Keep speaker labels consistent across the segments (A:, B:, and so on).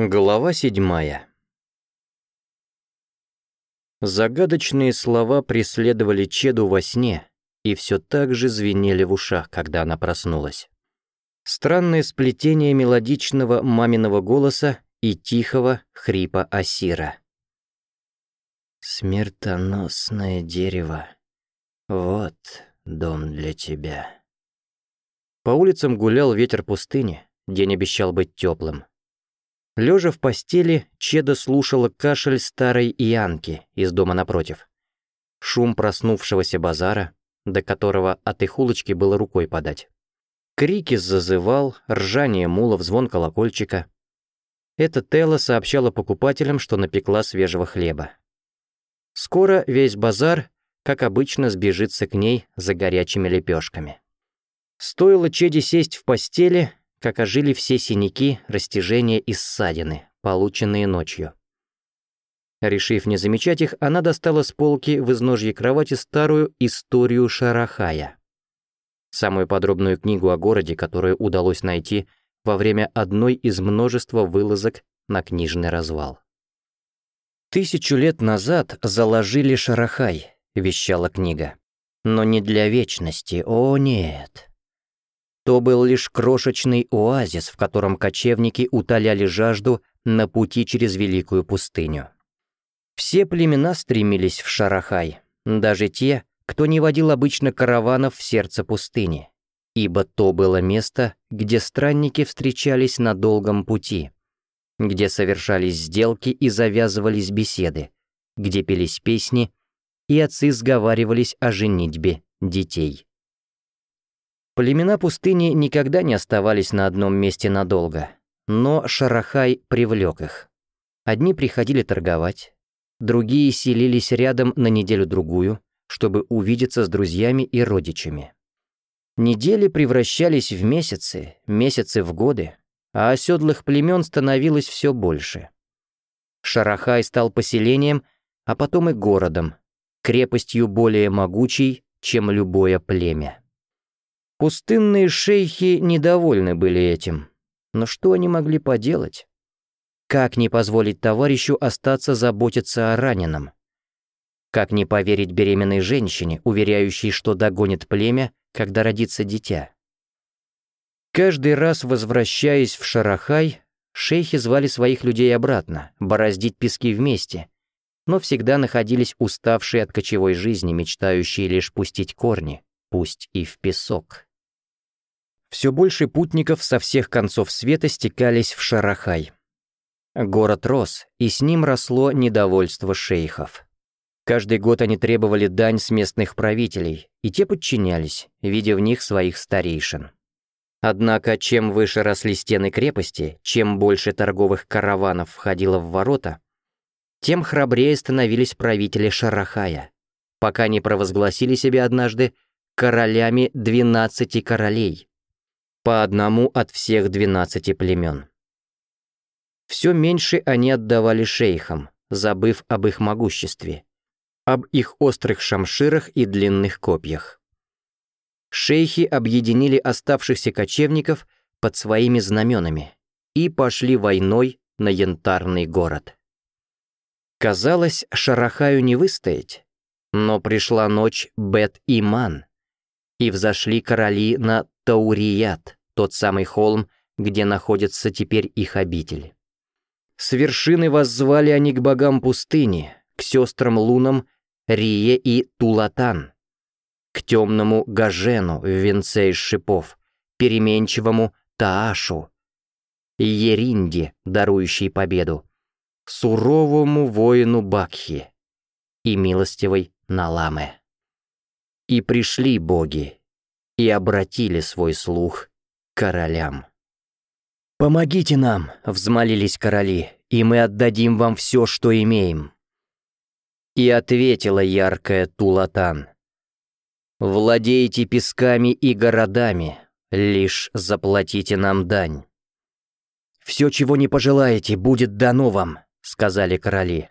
A: Глава седьмая Загадочные слова преследовали Чеду во сне и все так же звенели в ушах, когда она проснулась. Странное сплетение мелодичного маминого голоса и тихого хрипа Асира. «Смертоносное дерево. Вот дом для тебя». По улицам гулял ветер пустыни, день обещал быть теплым. Лежа в постели, Чеда слушала кашель старой Ианки из дома напротив. Шум проснувшегося базара, до которого от их улочки было рукой подать. Крики зазывал, ржание мулов, звон колокольчика. Эта Телла сообщала покупателям, что напекла свежего хлеба. Скоро весь базар, как обычно, сбежится к ней за горячими лепешками. Стоило Чеде сесть в постели, как ожили все синяки, растяжения и ссадины, полученные ночью. Решив не замечать их, она достала с полки в изножье кровати старую «Историю Шарахая». Самую подробную книгу о городе, которую удалось найти во время одной из множества вылазок на книжный развал. «Тысячу лет назад заложили Шарахай», — вещала книга. «Но не для вечности, о нет. То был лишь крошечный оазис, в котором кочевники утоляли жажду на пути через Великую пустыню. Все племена стремились в Шарахай, даже те, кто не водил обычно караванов в сердце пустыни, ибо то было место, где странники встречались на долгом пути, где совершались сделки и завязывались беседы, где пелись песни, и отцы сговаривались о женитьбе детей. Племена пустыни никогда не оставались на одном месте надолго, но Шарахай привлек их. Одни приходили торговать, другие селились рядом на неделю-другую, чтобы увидеться с друзьями и родичами. Недели превращались в месяцы, месяцы в годы, а оседлых племен становилось все больше. Шарахай стал поселением, а потом и городом, крепостью более могучей, чем любое племя. Пустынные шейхи недовольны были этим. Но что они могли поделать? Как не позволить товарищу остаться заботиться о раненом? Как не поверить беременной женщине, уверяющей, что догонит племя, когда родится дитя? Каждый раз, возвращаясь в Шарахай, шейхи звали своих людей обратно, бороздить пески вместе, но всегда находились уставшие от кочевой жизни, мечтающие лишь пустить корни, пусть и в песок все больше путников со всех концов света стекались в Шарахай. Город рос, и с ним росло недовольство шейхов. Каждый год они требовали дань с местных правителей, и те подчинялись, видя в них своих старейшин. Однако, чем выше росли стены крепости, чем больше торговых караванов входило в ворота, тем храбрее становились правители Шарахая, пока не провозгласили себя однажды королями 12 королей, по одному от всех двенадцати племен. Все меньше они отдавали шейхам, забыв об их могуществе, об их острых шамширах и длинных копьях. Шейхи объединили оставшихся кочевников под своими знаменами и пошли войной на янтарный город. Казалось, Шарахаю не выстоять, но пришла ночь Бет-Иман, и взошли короли на Таурiyat, тот самый холм, где находится теперь их обитель. С вершины воззвали они к богам пустыни, к сестрам Лунам, Рие и Тулатан, к темному Гажену в венце из шипов, переменчивому Таашу, Еринде, дарующей победу, суровому воину Бакхи и милостивой Наламе. И пришли боги, и обратили свой слух королям. «Помогите нам!» — взмолились короли, «и мы отдадим вам все, что имеем». И ответила яркая Тулатан. «Владейте песками и городами, лишь заплатите нам дань». «Все, чего не пожелаете, будет дано вам», — сказали короли.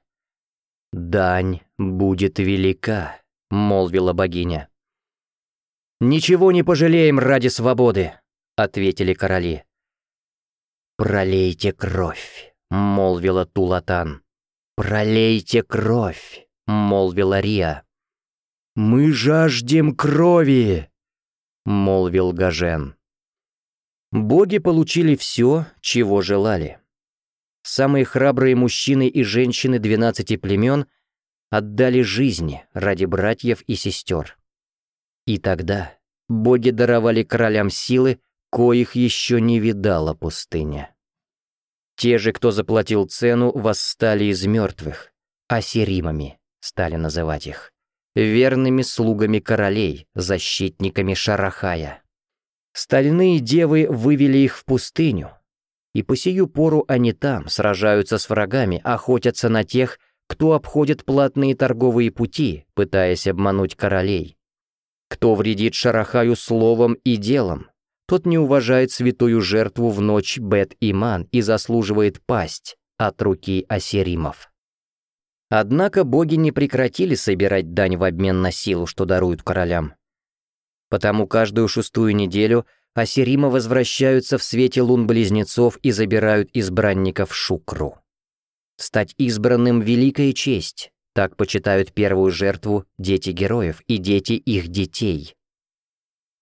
A: «Дань будет велика», — молвила богиня. «Ничего не пожалеем ради свободы», — ответили короли. «Пролейте кровь», — молвила Тулатан. «Пролейте кровь», — молвила Рия. «Мы жаждем крови», — молвил Гажен. Боги получили все, чего желали. Самые храбрые мужчины и женщины двенадцати племен отдали жизни ради братьев и сестер. И тогда боги даровали королям силы, коих еще не видала пустыня. Те же, кто заплатил цену, восстали из мертвых, асеримами стали называть их, верными слугами королей, защитниками Шарахая. Стальные девы вывели их в пустыню, и по сию пору они там сражаются с врагами, охотятся на тех, кто обходит платные торговые пути, пытаясь обмануть королей, кто вредит Шарахаю словом и делом, тот не уважает святую жертву в ночь Бет-Иман и заслуживает пасть от руки асеримов. Однако боги не прекратили собирать дань в обмен на силу, что даруют королям. Потому каждую шестую неделю асерима возвращаются в свете лун близнецов и забирают избранников Шукру. Стать избранным — великая честь, так почитают первую жертву дети героев и дети их детей,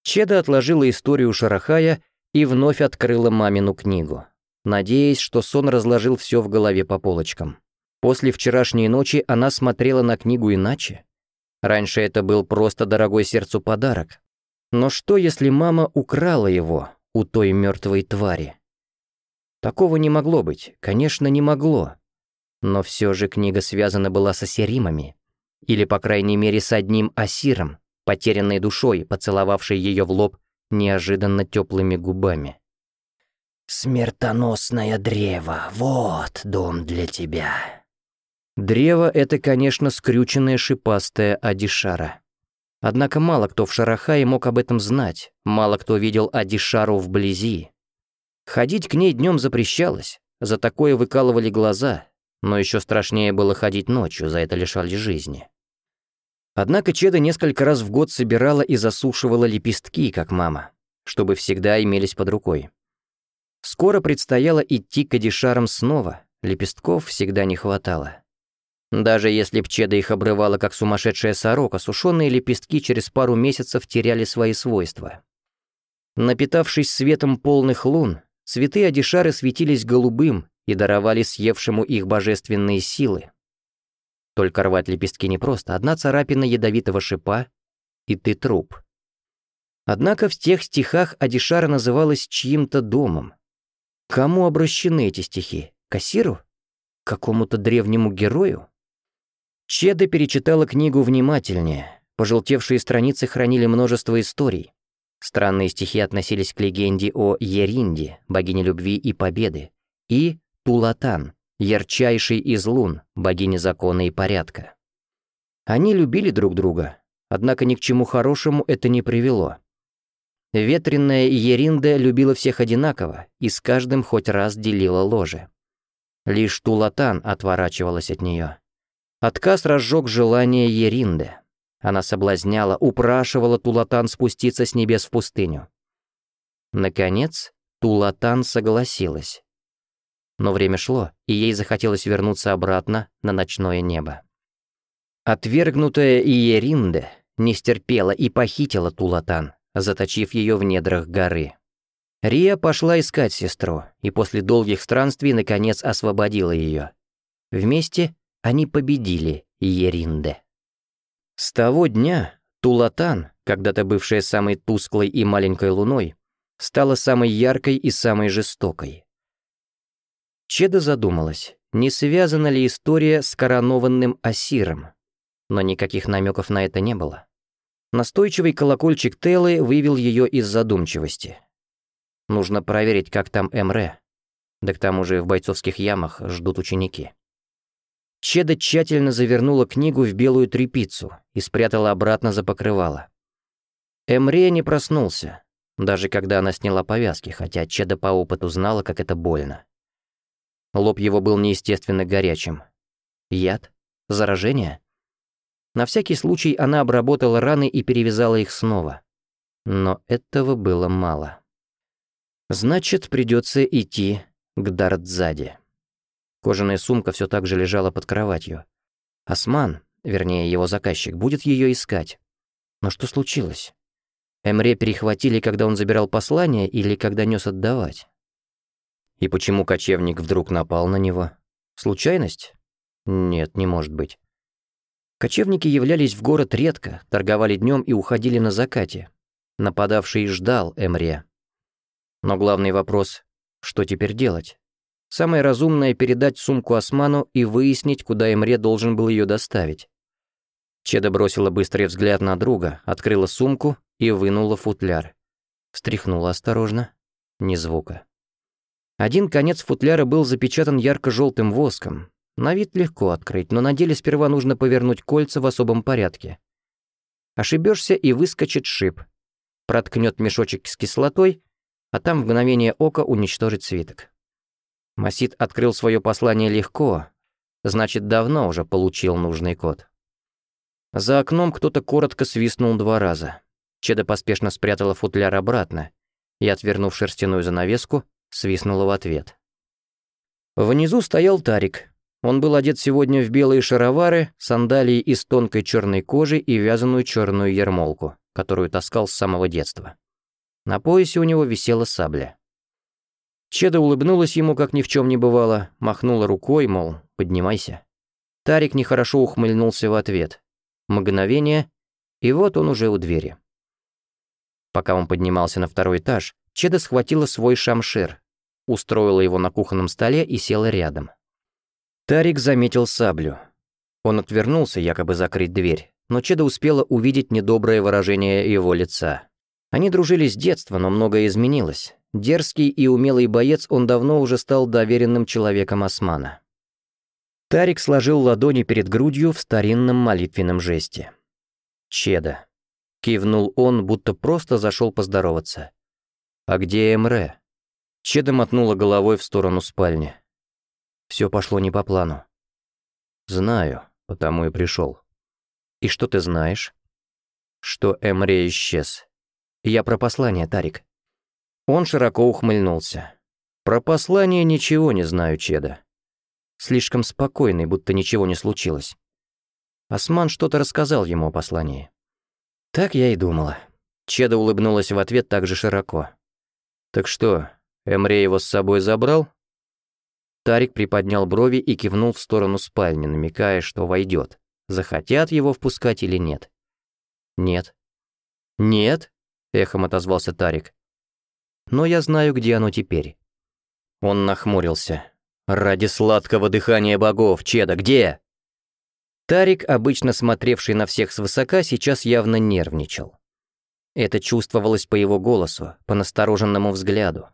A: Чеда отложила историю Шарахая и вновь открыла мамину книгу, надеясь, что сон разложил все в голове по полочкам. После вчерашней ночи она смотрела на книгу иначе. Раньше это был просто дорогой сердцу подарок. Но что, если мама украла его у той мертвой твари? Такого не могло быть, конечно, не могло. Но все же книга связана была с асеримами. Или, по крайней мере, с одним асиром, потерянной душой, поцеловавшей ее в лоб неожиданно теплыми губами. «Смертоносное древо, вот дом для тебя». Древо — это, конечно, скрюченная шипастая Адишара. Однако мало кто в Шарахае мог об этом знать, мало кто видел Адишару вблизи. Ходить к ней днем запрещалось, за такое выкалывали глаза, но еще страшнее было ходить ночью, за это лишали жизни. Однако Чеда несколько раз в год собирала и засушивала лепестки, как мама, чтобы всегда имелись под рукой. Скоро предстояло идти к Адишарам снова, лепестков всегда не хватало. Даже если б Чеда их обрывала, как сумасшедшая сорока, сушеные лепестки через пару месяцев теряли свои свойства. Напитавшись светом полных лун, цветы Адишары светились голубым и даровали съевшему их божественные силы, только рвать лепестки непросто, одна царапина ядовитого шипа, и ты труп. Однако в тех стихах Адишара называлась чьим-то домом. Кому обращены эти стихи? Кассиру? Какому-то древнему герою? Чеда перечитала книгу внимательнее. Пожелтевшие страницы хранили множество историй. Странные стихи относились к легенде о Еринде, богине любви и победы, и Тулатан, ярчайшей из лун, богини закона и порядка. Они любили друг друга, однако ни к чему хорошему это не привело. Ветренная Еринда любила всех одинаково и с каждым хоть раз делила ложе. Лишь Тулатан отворачивалась от нее. Отказ разжег желание Еринды. Она соблазняла, упрашивала Тулатан спуститься с небес в пустыню. Наконец, Тулатан согласилась. Но время шло, и ей захотелось вернуться обратно на ночное небо. Отвергнутая Иеринде не стерпела и похитила Тулатан, заточив ее в недрах горы. Рия пошла искать сестру, и после долгих странствий наконец освободила ее. Вместе они победили Иеринде. С того дня Тулатан, когда-то бывшая самой тусклой и маленькой луной, стала самой яркой и самой жестокой. Чеда задумалась, не связана ли история с коронованным Асиром. Но никаких намеков на это не было. Настойчивый колокольчик Телы вывел ее из задумчивости. Нужно проверить, как там Эмре. Да к тому же в бойцовских ямах ждут ученики. Чеда тщательно завернула книгу в белую тряпицу и спрятала обратно за покрывало. Эмре не проснулся, даже когда она сняла повязки, хотя Чеда по опыту знала, как это больно. Лоб его был неестественно горячим. Яд? Заражение? На всякий случай она обработала раны и перевязала их снова. Но этого было мало. Значит, придется идти к Дардзаде. Кожаная сумка все так же лежала под кроватью. Осман, вернее его заказчик, будет ее искать. Но что случилось? Эмре перехватили, когда он забирал послание или когда нес отдавать? И почему кочевник вдруг напал на него? Случайность? Нет, не может быть. Кочевники являлись в город редко, торговали днем и уходили на закате. Нападавший ждал Эмре. Но главный вопрос — что теперь делать? Самое разумное — передать сумку Осману и выяснить, куда Эмре должен был ее доставить. Чеда бросила быстрый взгляд на друга, открыла сумку и вынула футляр. Встряхнула осторожно. Ни звука. Один конец футляра был запечатан ярко-желтым воском. На вид легко открыть, но на деле сперва нужно повернуть кольца в особом порядке. Ошибешься и выскочит шип. Проткнет мешочек с кислотой, а там в мгновение ока уничтожит свиток. Масид открыл свое послание легко, значит, давно уже получил нужный код. За окном кто-то коротко свистнул два раза. Чеда поспешно спрятала футляр обратно и, отвернув шерстяную занавеску, свистнула в ответ. Внизу стоял Тарик. Он был одет сегодня в белые шаровары, сандалии из тонкой черной кожи и вязаную черную ермолку, которую таскал с самого детства. На поясе у него висела сабля. Чеда улыбнулась ему, как ни в чем не бывало, махнула рукой, мол, поднимайся. Тарик нехорошо ухмыльнулся в ответ. Мгновение, и вот он уже у двери. Пока он поднимался на второй этаж, Чеда схватила свой шамшир, устроила его на кухонном столе и села рядом. Тарик заметил саблю. Он отвернулся, якобы закрыть дверь, но Чеда успела увидеть недоброе выражение его лица. Они дружили с детства, но многое изменилось. Дерзкий и умелый боец, он давно уже стал доверенным человеком Османа. Тарик сложил ладони перед грудью в старинном молитвенном жесте. «Чеда», — кивнул он, будто просто зашел поздороваться. «А где Эмре?» Чеда мотнула головой в сторону спальни. Все пошло не по плану. Знаю, потому и пришел. И что ты знаешь? Что Эмре исчез. Я про послание, Тарик. Он широко ухмыльнулся. Про послание ничего не знаю, Чеда. Слишком спокойный, будто ничего не случилось. Осман что-то рассказал ему о послании. Так я и думала. Чеда улыбнулась в ответ так же широко. «Так что, Эмре его с собой забрал? Тарик приподнял брови и кивнул в сторону спальни, намекая, что войдет. Захотят его впускать или нет? Нет. Нет, эхом отозвался Тарик. Но я знаю, где оно теперь. Он нахмурился. «Ради сладкого дыхания богов, Чеда, где?» Тарик, обычно смотревший на всех свысока, сейчас явно нервничал. Это чувствовалось по его голосу, по настороженному взгляду,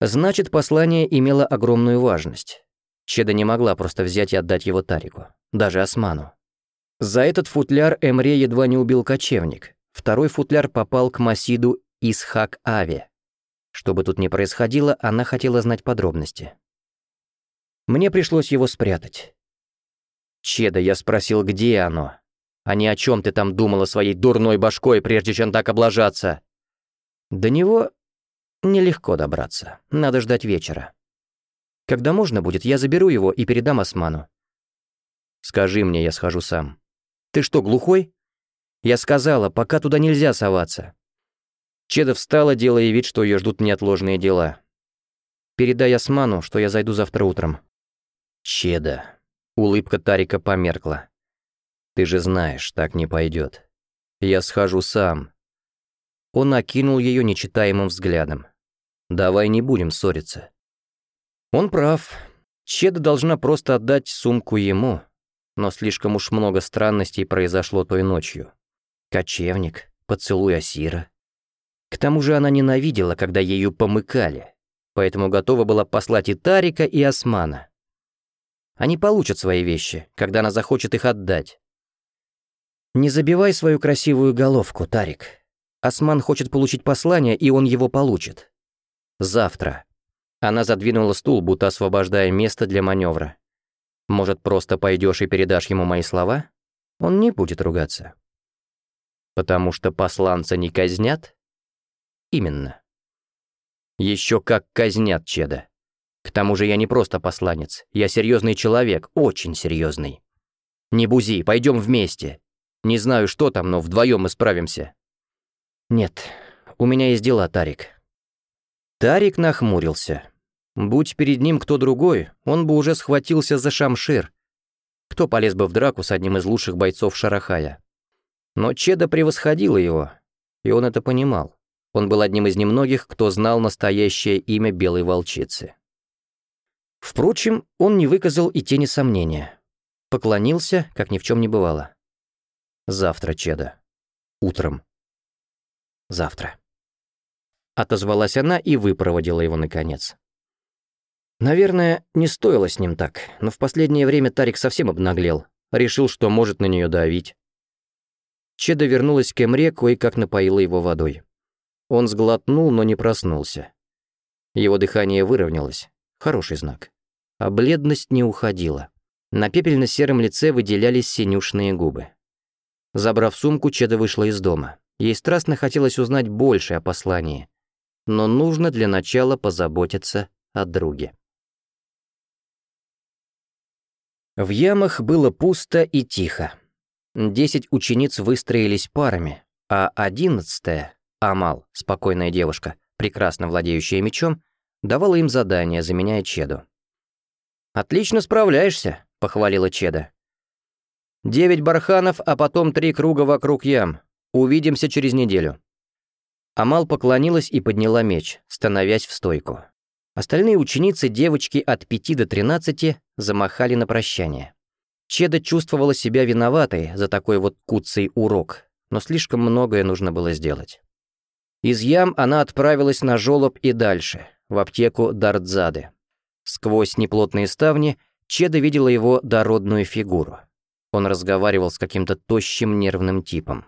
A: Значит, послание имело огромную важность. Чеда не могла просто взять и отдать его Тарику, даже Осману. За этот футляр Эмре едва не убил кочевник. Второй футляр попал к Масиду Исхак Аве. Что бы тут ни происходило, она хотела знать подробности. Мне пришлось его спрятать. «Чеда, я спросил, где оно? А не о чем ты там думала своей дурной башкой, прежде чем так облажаться?» До него Нелегко добраться. Надо ждать вечера. Когда можно будет, я заберу его и передам Осману. Скажи мне, я схожу сам. Ты что, глухой? Я сказала, пока туда нельзя соваться. Чеда встала, делая вид, что ее ждут неотложные дела. Передай Осману, что я зайду завтра утром. Чеда. Улыбка Тарика померкла. Ты же знаешь, так не пойдет. Я схожу сам. Он окинул ее нечитаемым взглядом. «Давай не будем ссориться». Он прав. Чеда должна просто отдать сумку ему. Но слишком уж много странностей произошло той ночью. Кочевник, поцелуй Асира. К тому же она ненавидела, когда ею помыкали, поэтому готова была послать и Тарика, и Османа. Они получат свои вещи, когда она захочет их отдать. «Не забивай свою красивую головку, Тарик», Осман хочет получить послание, и он его получит. Завтра. Она задвинула стул, будто освобождая место для маневра. Может, просто пойдешь и передашь ему мои слова? Он не будет ругаться. Потому что посланца не казнят? Именно. Еще как казнят Чеда. К тому же я не просто посланец. Я серьезный человек, очень серьезный. Не бузи, пойдем вместе. Не знаю, что там, но вдвоем мы справимся. «Нет, у меня есть дела, Тарик». Тарик нахмурился. Будь перед ним кто другой, он бы уже схватился за шамшир. Кто полез бы в драку с одним из лучших бойцов Шарахая? Но Чеда превосходила его, и он это понимал. Он был одним из немногих, кто знал настоящее имя Белой Волчицы. Впрочем, он не выказал и тени сомнения. Поклонился, как ни в чем не бывало. «Завтра, Чеда. Утром» завтра. Отозвалась она и выпроводила его наконец. Наверное, не стоило с ним так, но в последнее время Тарик совсем обнаглел, решил, что может на нее давить. Чеда вернулась к Эмре, кое-как напоила его водой. Он сглотнул, но не проснулся. Его дыхание выровнялось. Хороший знак. А бледность не уходила. На пепельно-сером лице выделялись синюшные губы. Забрав сумку, Чеда вышла из дома. Ей страстно хотелось узнать больше о послании, но нужно для начала позаботиться о друге. В ямах было пусто и тихо. Десять учениц выстроились парами, а одиннадцатая, Амал, спокойная девушка, прекрасно владеющая мечом, давала им задание, заменяя Чеду. «Отлично справляешься», — похвалила Чеда. «Девять барханов, а потом три круга вокруг ям. Увидимся через неделю». Амал поклонилась и подняла меч, становясь в стойку. Остальные ученицы, девочки от 5 до 13, замахали на прощание. Чеда чувствовала себя виноватой за такой вот куцый урок, но слишком многое нужно было сделать. Из ям она отправилась на жолоб и дальше, в аптеку Дардзады. Сквозь неплотные ставни Чеда видела его дородную фигуру. Он разговаривал с каким-то тощим нервным типом.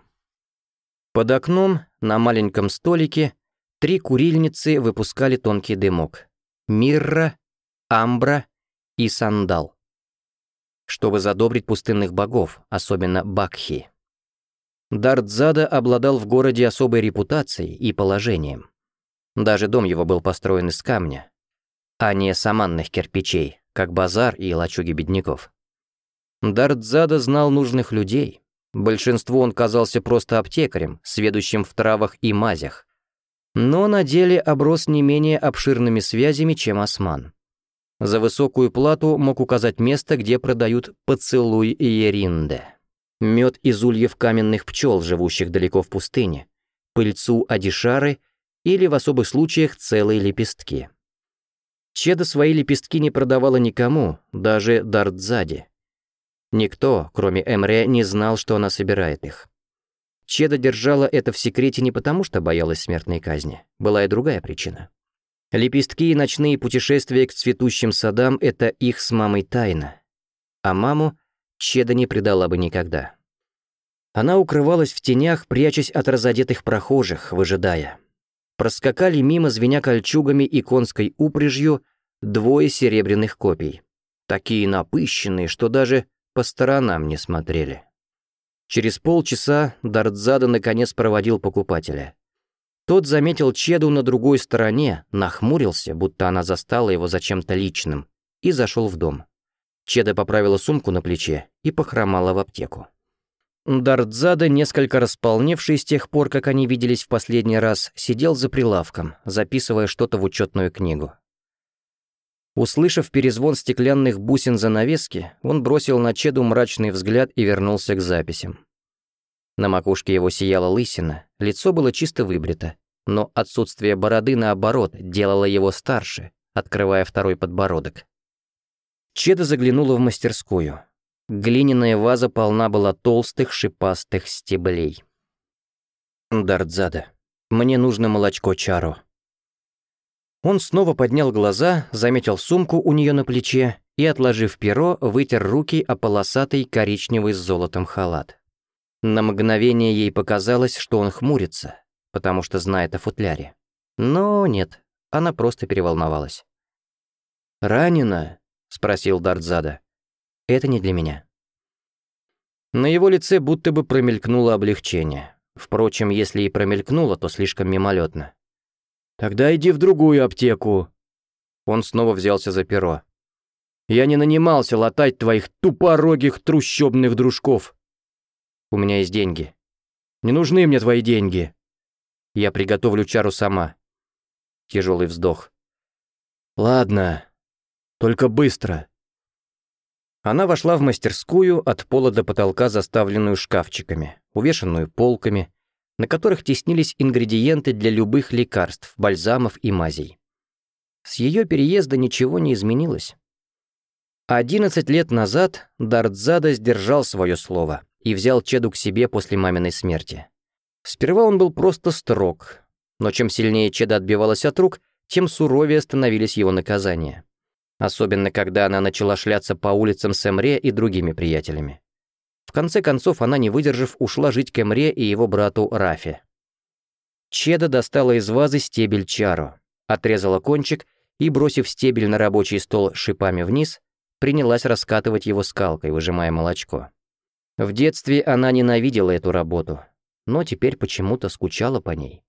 A: Под окном, на маленьком столике, три курильницы выпускали тонкий дымок. Мирра, Амбра и Сандал. Чтобы задобрить пустынных богов, особенно Бакхи. Дартзада обладал в городе особой репутацией и положением. Даже дом его был построен из камня, а не саманных кирпичей, как базар и лачуги бедняков. Дартзада знал нужных людей, Большинству он казался просто аптекарем, сведущим в травах и мазях. Но на деле оброс не менее обширными связями, чем осман. За высокую плату мог указать место, где продают поцелуй Еринде. Мед из ульев каменных пчел, живущих далеко в пустыне, пыльцу адишары или, в особых случаях, целые лепестки. Чеда свои лепестки не продавала никому, даже Дардзаде. Никто, кроме Эмре, не знал, что она собирает их. Чеда держала это в секрете не потому, что боялась смертной казни. Была и другая причина. Лепестки и ночные путешествия к цветущим садам — это их с мамой тайна. А маму Чеда не предала бы никогда. Она укрывалась в тенях, прячась от разодетых прохожих, выжидая. Проскакали мимо, звеня кольчугами и конской упряжью, двое серебряных копий. Такие напыщенные, что даже по сторонам не смотрели. Через полчаса Дартзада наконец проводил покупателя. Тот заметил Чеду на другой стороне, нахмурился, будто она застала его за чем-то личным, и зашел в дом. Чеда поправила сумку на плече и похромала в аптеку. Дартзада, несколько располневший с тех пор, как они виделись в последний раз, сидел за прилавком, записывая что-то в учетную книгу. Услышав перезвон стеклянных бусин занавески, он бросил на Чеду мрачный взгляд и вернулся к записям. На макушке его сияла лысина, лицо было чисто выбрито, но отсутствие бороды, наоборот, делало его старше, открывая второй подбородок. Чеда заглянула в мастерскую. Глиняная ваза полна была толстых шипастых стеблей. «Дардзада, мне нужно молочко Чаро», он снова поднял глаза, заметил сумку у нее на плече и, отложив перо, вытер руки о полосатый коричневый с золотом халат. На мгновение ей показалось, что он хмурится, потому что знает о футляре. Но нет, она просто переволновалась. «Ранена?» — спросил Дартзада. «Это не для меня». На его лице будто бы промелькнуло облегчение. Впрочем, если и промелькнуло, то слишком мимолетно. Тогда иди в другую аптеку». Он снова взялся за перо. «Я не нанимался латать твоих тупорогих трущобных дружков. У меня есть деньги. Не нужны мне твои деньги. Я приготовлю чару сама». Тяжелый вздох. «Ладно, только быстро». Она вошла в мастерскую от пола до потолка, заставленную шкафчиками, увешанную полками, на которых теснились ингредиенты для любых лекарств, бальзамов и мазей. С ее переезда ничего не изменилось. 11 лет назад Дардзада сдержал свое слово и взял Чеду к себе после маминой смерти. Сперва он был просто строг, но чем сильнее Чеда отбивалась от рук, тем суровее становились его наказания. Особенно, когда она начала шляться по улицам с и другими приятелями. В конце концов, она, не выдержав, ушла жить к Эмре и его брату Рафе. Чеда достала из вазы стебель чару, отрезала кончик и, бросив стебель на рабочий стол шипами вниз, принялась раскатывать его скалкой, выжимая молочко. В детстве она ненавидела эту работу, но теперь почему-то скучала по ней.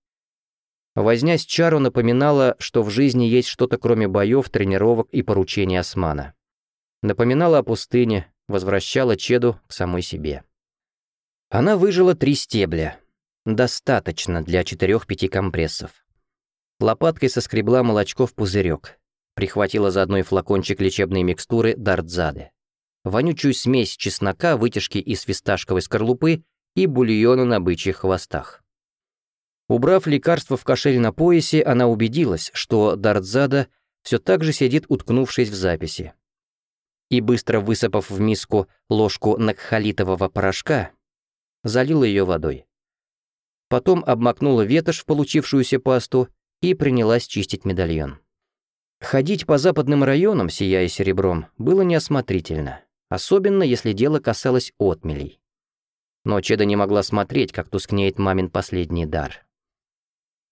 A: Возня с Чару напоминала, что в жизни есть что-то кроме боев, тренировок и поручений Османа. Напоминала о пустыне, возвращала Чеду к самой себе. Она выжила три стебля. Достаточно для четырех-пяти компрессов. Лопаткой соскребла молочко в пузырек. Прихватила заодно и флакончик лечебной микстуры дартзады. Вонючую смесь чеснока, вытяжки из фисташковой скорлупы и бульона на бычьих хвостах. Убрав лекарство в кошель на поясе, она убедилась, что дартзада все так же сидит, уткнувшись в записи, и, быстро высыпав в миску ложку накхалитового порошка, залила ее водой. Потом обмакнула ветошь в получившуюся пасту и принялась чистить медальон. Ходить по западным районам, сияя серебром, было неосмотрительно, особенно если дело касалось отмелей. Но Чеда не могла смотреть, как тускнеет мамин последний дар.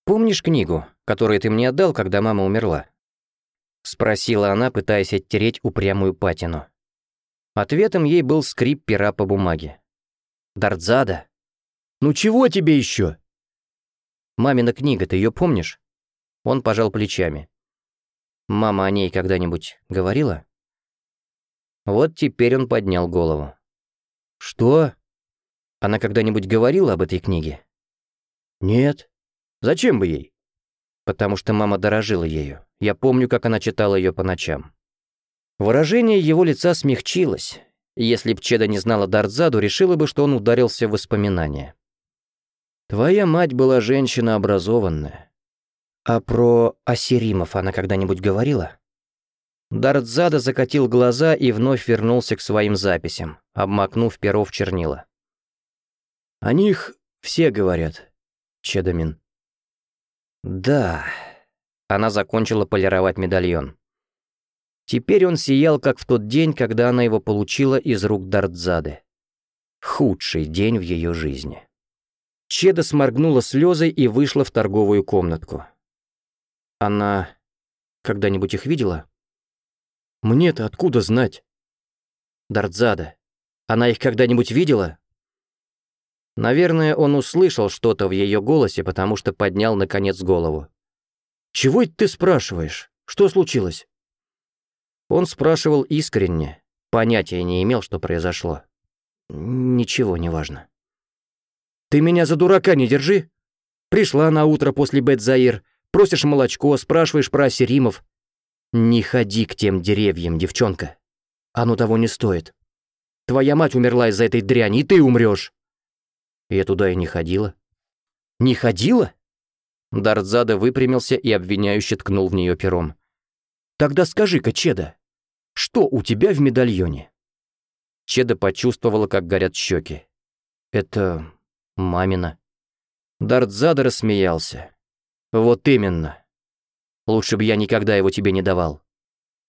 A: «Помнишь книгу, которую ты мне отдал, когда мама умерла?» — спросила она, пытаясь оттереть упрямую патину. Ответом ей был скрип пера по бумаге. Дардзада, «Ну чего тебе еще?» «Мамина книга, ты ее помнишь?» Он пожал плечами. «Мама о ней когда-нибудь говорила?» Вот теперь он поднял голову. «Что? Она когда-нибудь говорила об этой книге?» «Нет. Зачем бы ей?» потому что мама дорожила ею. Я помню, как она читала ее по ночам. Выражение его лица смягчилось. Если б Чеда не знала Дартзаду, решила бы, что он ударился в воспоминания. «Твоя мать была женщина образованная. А про Асиримов она когда-нибудь говорила?» Дартзада закатил глаза и вновь вернулся к своим записям, обмакнув перо в чернила. «О них все говорят, Чедамин. Да. Она закончила полировать медальон. Теперь он сиял, как в тот день, когда она его получила из рук Дартзады. Худший день в ее жизни. Чеда сморгнула слезы и вышла в торговую комнатку. Она когда-нибудь их видела? Мне-то откуда знать? Дартзада, она их когда-нибудь видела? Наверное, он услышал что-то в ее голосе, потому что поднял, наконец, голову. «Чего это ты спрашиваешь? Что случилось?» Он спрашивал искренне, понятия не имел, что произошло. Ничего не важно. «Ты меня за дурака не держи!» Пришла на утро после Бет-Заир, просишь молочко, спрашиваешь про Асеримов. «Не ходи к тем деревьям, девчонка. Оно того не стоит. Твоя мать умерла из-за этой дряни, и ты умрешь. Я туда и не ходила. «Не ходила?» Дарзада выпрямился и обвиняюще ткнул в нее пером. «Тогда скажи-ка, Чеда, что у тебя в медальоне?» Чеда почувствовала, как горят щеки. «Это... мамина». Дартзада рассмеялся. «Вот именно. Лучше бы я никогда его тебе не давал».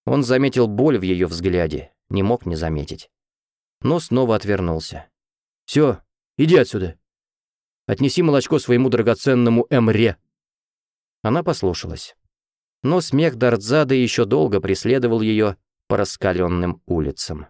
A: Он заметил боль в ее взгляде, не мог не заметить. Но снова отвернулся. «Все, Иди отсюда. Отнеси молочко своему драгоценному Эмре». Она послушалась. Но смех Дардзады еще долго преследовал ее по раскаленным улицам.